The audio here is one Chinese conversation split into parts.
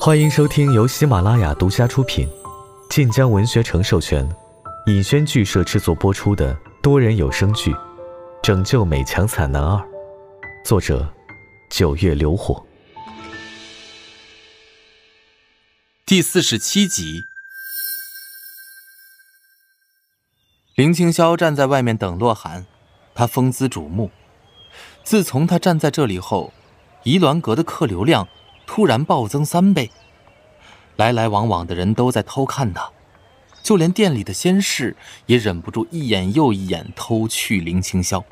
欢迎收听由喜马拉雅独家出品、晋江文学城授权、尹轩剧社制作播出的多人有声剧《拯救美强惨男二》，作者：九月流火，第四十七集。林青霄站在外面等洛寒，他风姿瞩目。自从他站在这里后，怡鸾阁的客流量突然暴增三倍，来来往往的人都在偷看他，就连店里的仙士也忍不住一眼又一眼偷去林青霄。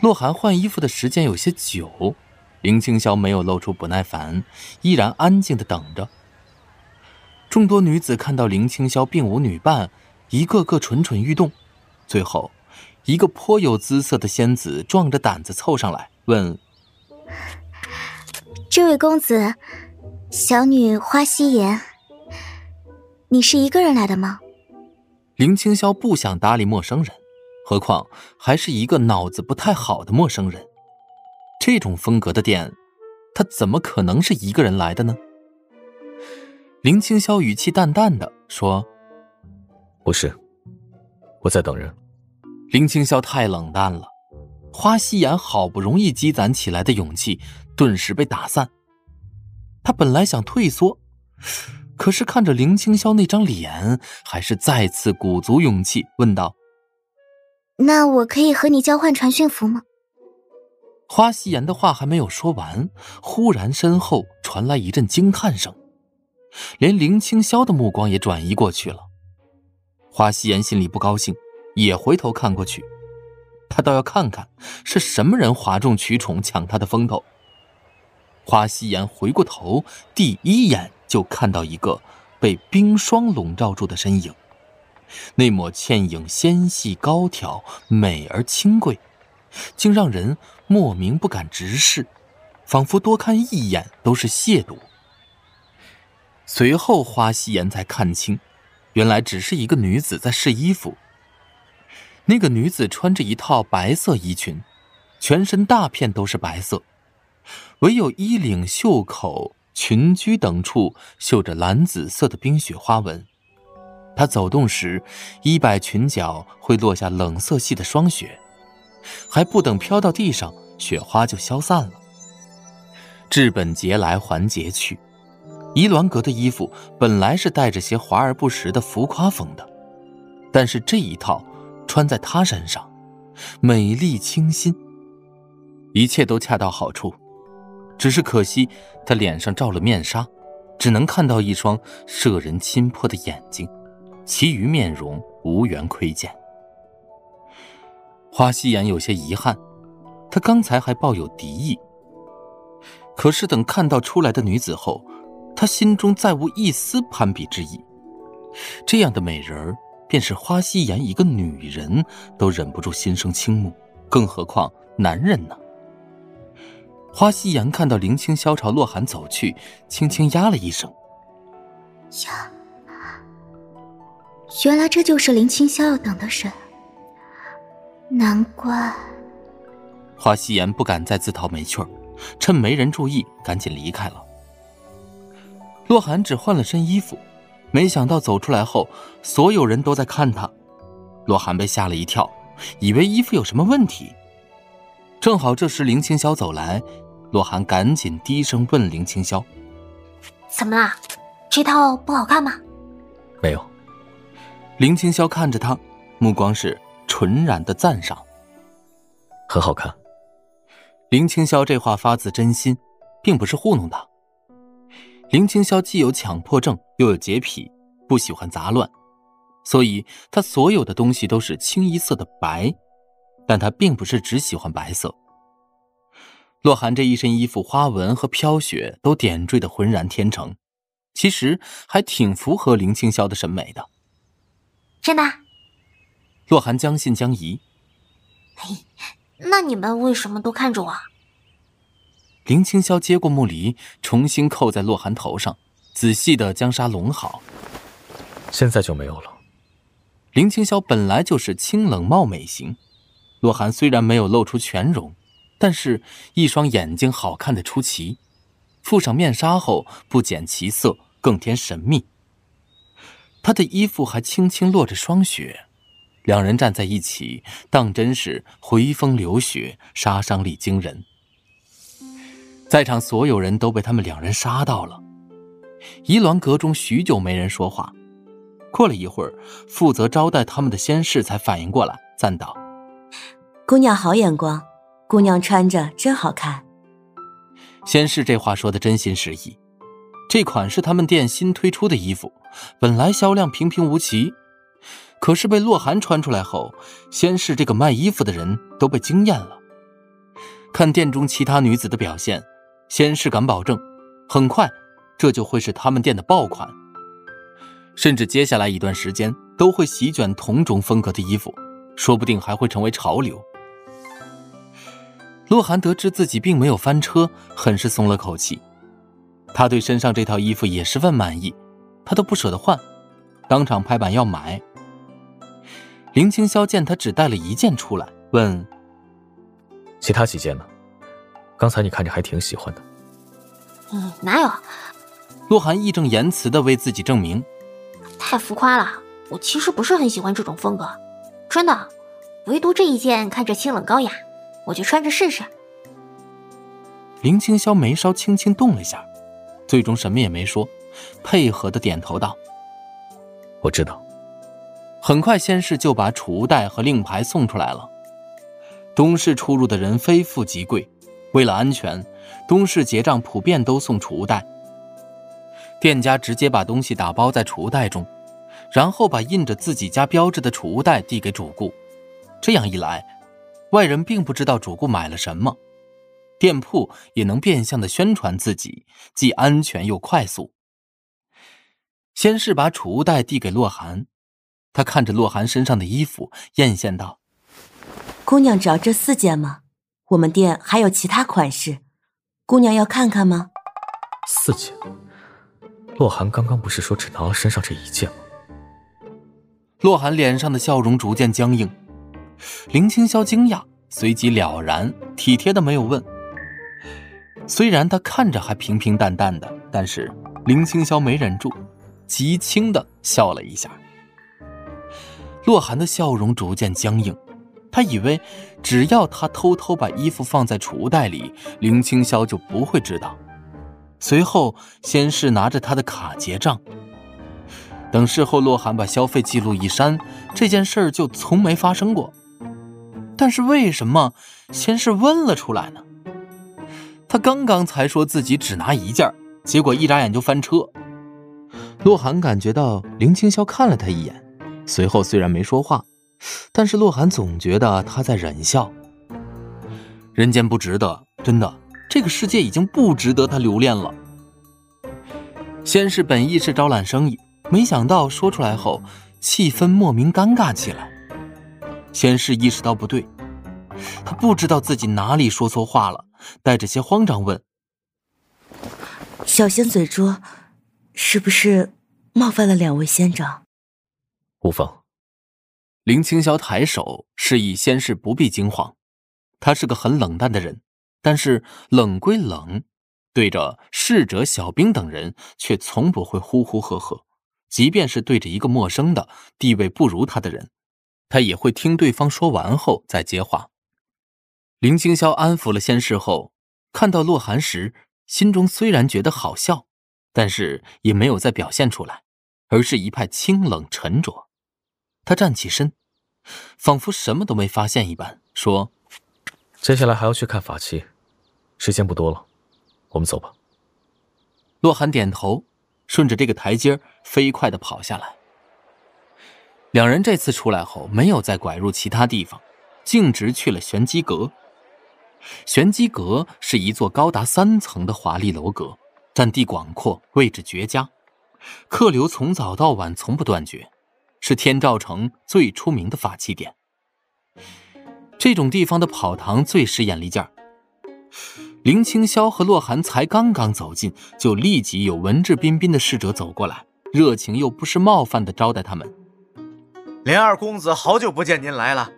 洛寒换衣服的时间有些久，林青霄没有露出不耐烦，依然安静的等着。众多女子看到林青霄并无女伴。一个个蠢蠢欲动，最后，一个颇有姿色的仙子壮着胆子凑上来问：“这位公子，小女花夕颜，你是一个人来的吗？”林青霄不想搭理陌生人，何况还是一个脑子不太好的陌生人。这种风格的店，他怎么可能是一个人来的呢？林青霄语气淡淡的说。不是，我在等人。林青霄太冷淡了，花夕颜好不容易积攒起来的勇气顿时被打散。他本来想退缩，可是看着林青霄那张脸，还是再次鼓足勇气问道：“那我可以和你交换传讯符吗？”花夕颜的话还没有说完，忽然身后传来一阵惊叹声，连林青霄的目光也转移过去了。花夕颜心里不高兴，也回头看过去。他倒要看看是什么人哗众取宠抢他的风头。花夕颜回过头，第一眼就看到一个被冰霜笼罩住的身影，那抹倩影纤细高挑，美而清贵，竟让人莫名不敢直视，仿佛多看一眼都是亵渎。随后，花夕颜才看清。原来只是一个女子在试衣服。那个女子穿着一套白色衣裙，全身大片都是白色，唯有衣领、袖口、裙裾等处绣着蓝紫色的冰雪花纹。她走动时，衣摆裙角会落下冷色系的霜雪，还不等飘到地上，雪花就消散了。治本节来还节去。伊鸾阁的衣服本来是带着些华而不实的浮夸风的，但是这一套穿在她身上，美丽清新，一切都恰到好处。只是可惜，她脸上罩了面纱，只能看到一双摄人心魄的眼睛，其余面容无缘窥见。花夕颜有些遗憾，她刚才还抱有敌意，可是等看到出来的女子后。他心中再无一丝攀比之意，这样的美人，便是花夕颜一个女人都忍不住心生倾慕，更何况男人呢？花夕颜看到林青霄朝洛寒走去，轻轻呀了一声：“呀，原来这就是林青霄要等的人，难怪。”花夕颜不敢再自讨没趣儿，趁没人注意，赶紧离开了。洛寒只换了身衣服，没想到走出来后，所有人都在看他。洛寒被吓了一跳，以为衣服有什么问题。正好这时林青霄走来，洛寒赶紧低声问林青霄：“怎么啦？这套不好看吗？”“没有。”林青霄看着他，目光是纯然的赞赏。“很好看。”林青霄这话发自真心，并不是糊弄他。林青霄既有强迫症，又有洁癖，不喜欢杂乱，所以他所有的东西都是清一色的白。但他并不是只喜欢白色。洛寒这一身衣服花纹和飘雪都点缀的浑然天成，其实还挺符合林青霄的审美的。真的？洛寒将信将疑。嘿，那你们为什么都看着我？林青霄接过木梨，重新扣在洛寒头上，仔细的将纱拢好。现在就没有了。林青霄本来就是清冷貌美型，洛寒虽然没有露出全容，但是一双眼睛好看的出奇，覆上面纱后不减其色，更添神秘。他的衣服还轻轻落着霜雪，两人站在一起，当真是回风流雪，杀伤力惊人。在场所有人都被他们两人杀到了。怡鸾阁中许久没人说话，过了一会儿，负责招待他们的仙士才反应过来，赞道：“姑娘好眼光，姑娘穿着真好看。”先是这话说的真心实意，这款是他们店新推出的衣服，本来销量平平无奇，可是被洛寒穿出来后，先是这个卖衣服的人都被惊艳了。看店中其他女子的表现，先是敢保证，很快。这就会是他们店的爆款，甚至接下来一段时间都会席卷同种风格的衣服，说不定还会成为潮流。洛寒得知自己并没有翻车，很是松了口气。他对身上这套衣服也十分满意，他都不舍得换，当场拍板要买。林青霄见他只带了一件出来，问：“其他几件呢？刚才你看着还挺喜欢的。”“嗯，哪有？”洛寒义正言辞的为自己证明：“太浮夸了，我其实不是很喜欢这种风格，真的。唯独这一件看着清冷高雅，我就穿着试试。”林青霄眉梢轻轻动了一下，最终什么也没说，配合的点头道：“我知道。”很快，先是就把储物袋和令牌送出来了。东市出入的人非富即贵，为了安全，东市结账普遍都送储物袋。店家直接把东西打包在储物袋中，然后把印着自己家标志的储物袋递给主顾。这样一来，外人并不知道主顾买了什么，店铺也能变相的宣传自己，既安全又快速。先是把储物袋递给洛寒，他看着洛寒身上的衣服，艳羡道：“姑娘只要这四件吗？我们店还有其他款式，姑娘要看看吗？”四件。洛寒刚刚不是说只拿了身上这一件吗？洛寒脸上的笑容逐渐僵硬，林青霄惊讶，随即了然，体贴的没有问。虽然他看着还平平淡淡的，但是林青霄没忍住，极轻的笑了一下。洛寒的笑容逐渐僵硬，他以为只要他偷偷把衣服放在储物袋里，林青霄就不会知道。随后，先是拿着他的卡结账。等事后洛寒把消费记录一删，这件事儿就从没发生过。但是为什么先是问了出来呢？他刚刚才说自己只拿一件，结果一眨眼就翻车。洛寒感觉到林青霄看了他一眼，随后虽然没说话，但是洛寒总觉得他在忍笑。人间不值得，真的。这个世界已经不值得他留恋了。先是本意是招揽生意，没想到说出来后，气氛莫名尴尬起来。先是意识到不对，他不知道自己哪里说错话了，带着些慌张问：“小仙嘴拙，是不是冒犯了两位仙长？”无妨。林青霄抬手示意先是不必惊慌，他是个很冷淡的人。但是冷归冷，对着侍者、小兵等人，却从不会呼呼喝喝。即便是对着一个陌生的、地位不如他的人，他也会听对方说完后再接话。林青霄安抚了仙士后，看到洛寒时，心中虽然觉得好笑，但是也没有再表现出来，而是一派清冷沉着。他站起身，仿佛什么都没发现一般，说：“接下来还要去看法器。”时间不多了，我们走吧。洛寒点头，顺着这个台阶飞快的跑下来。两人这次出来后，没有再拐入其他地方，径直去了玄机阁。玄机阁是一座高达三层的华丽楼阁，占地广阔，位置绝佳，客流从早到晚从不断绝，是天照城最出名的法器店。这种地方的跑堂最使眼力劲儿。林青霄和洛寒才刚刚走近，就立即有文质彬彬的侍者走过来，热情又不失冒犯的招待他们。林二公子，好久不见您来了。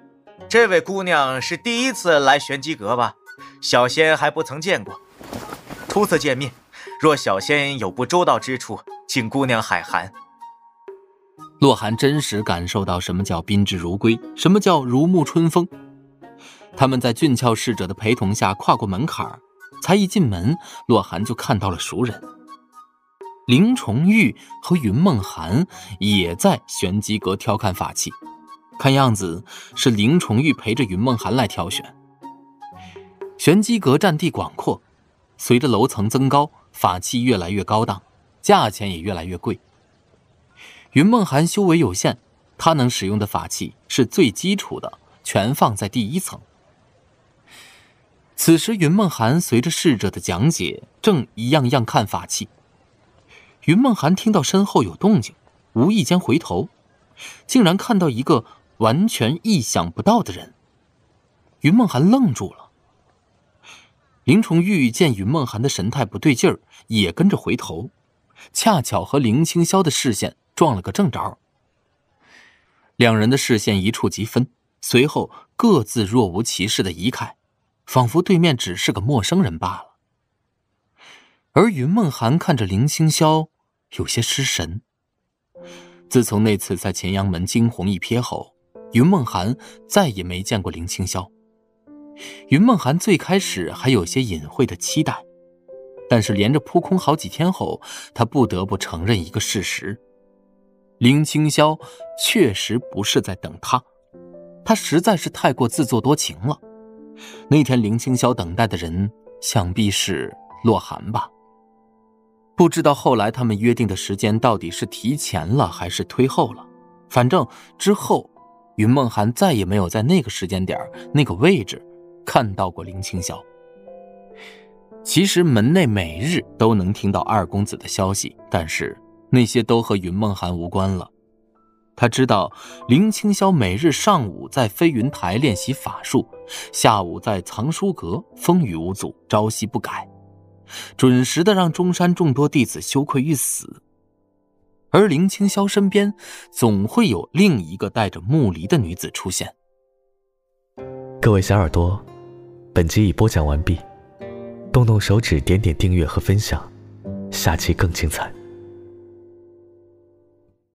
这位姑娘是第一次来玄机阁吧？小仙还不曾见过。初次见面，若小仙有不周到之处，请姑娘海涵。洛寒真实感受到什么叫宾至如归，什么叫如沐春风。他们在俊俏侍者的陪同下跨过门槛才一进门，洛寒就看到了熟人。林重玉和云梦寒也在玄机阁挑看法器，看样子是林重玉陪着云梦寒来挑选。玄机阁占地广阔，随着楼层增高，法器越来越高档，价钱也越来越贵。云梦寒修为有限，他能使用的法器是最基础的，全放在第一层。此时，云梦寒随着侍者的讲解，正一样样看法器。云梦寒听到身后有动静，无意间回头，竟然看到一个完全意想不到的人。云梦寒愣住了。林崇玉见云梦寒的神态不对劲儿，也跟着回头，恰巧和林清霄的视线。撞了个正着，两人的视线一触即分，随后各自若无其事的移开，仿佛对面只是个陌生人罢了。而云梦寒看着林清霄，有些失神。自从那次在前阳门惊鸿一瞥后，云梦寒再也没见过林清霄。云梦寒最开始还有些隐晦的期待，但是连着扑空好几天后，他不得不承认一个事实。林清霄确实不是在等他，他实在是太过自作多情了。那天林清霄等待的人想必是洛寒吧？不知道后来他们约定的时间到底是提前了还是推后了。反正之后，云梦寒再也没有在那个时间点、那个位置看到过林清霄。其实门内每日都能听到二公子的消息，但是。那些都和云梦寒无关了。他知道林清霄每日上午在飞云台练习法术，下午在藏书阁风雨无阻，朝夕不改，准时的让中山众多弟子羞愧欲死。而林清霄身边总会有另一个带着木梨的女子出现。各位小耳朵，本集已播讲完毕，动动手指点点订阅和分享，下期更精彩。